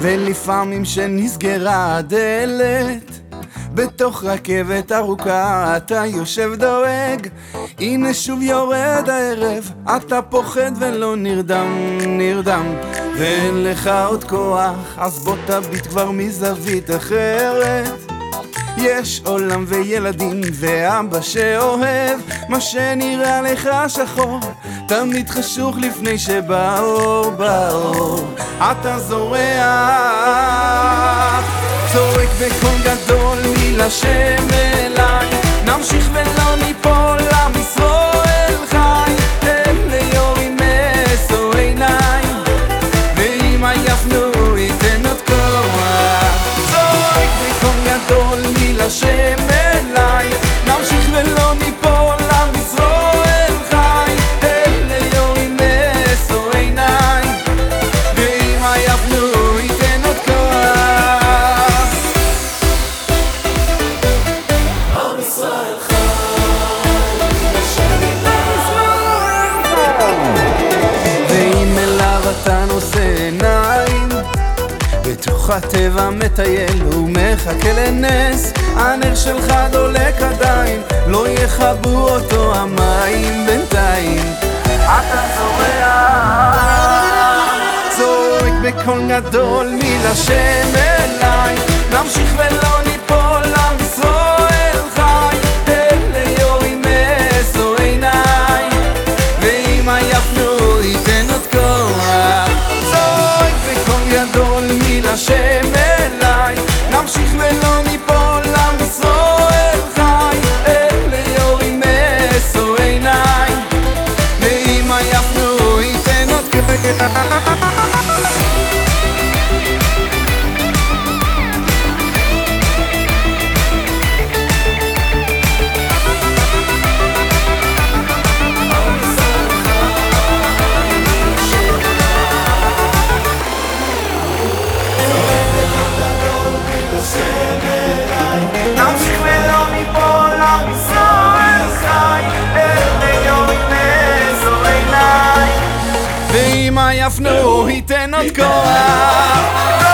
ולפעמים שנסגרה הדלת בתוך רכבת ארוכה אתה יושב דואג. הנה שוב יורד הערב אתה פוחד ולא נרדם, נרדם. ואין לך עוד כוח אז בוא תביט כבר מזווית אחרת. יש עולם וילדים ואבא שאוהב מה שנראה לך שחור תמיד חשוך לפני שבאור באור אתה זורח. צועק בקול גדול מי לשם אליי. נמשיך ולא אתה נושא עיניים בתוך הטבע מטייל ומחכה לנס. הנר שלך דולק עדיין לא יכבו אותו המים בינתיים. אתה זורח צועק בקול גדול מי לשם אליי. נמשיך ולא ניפול Ha ha ha ha! יפנו, ייתן עוד כוח.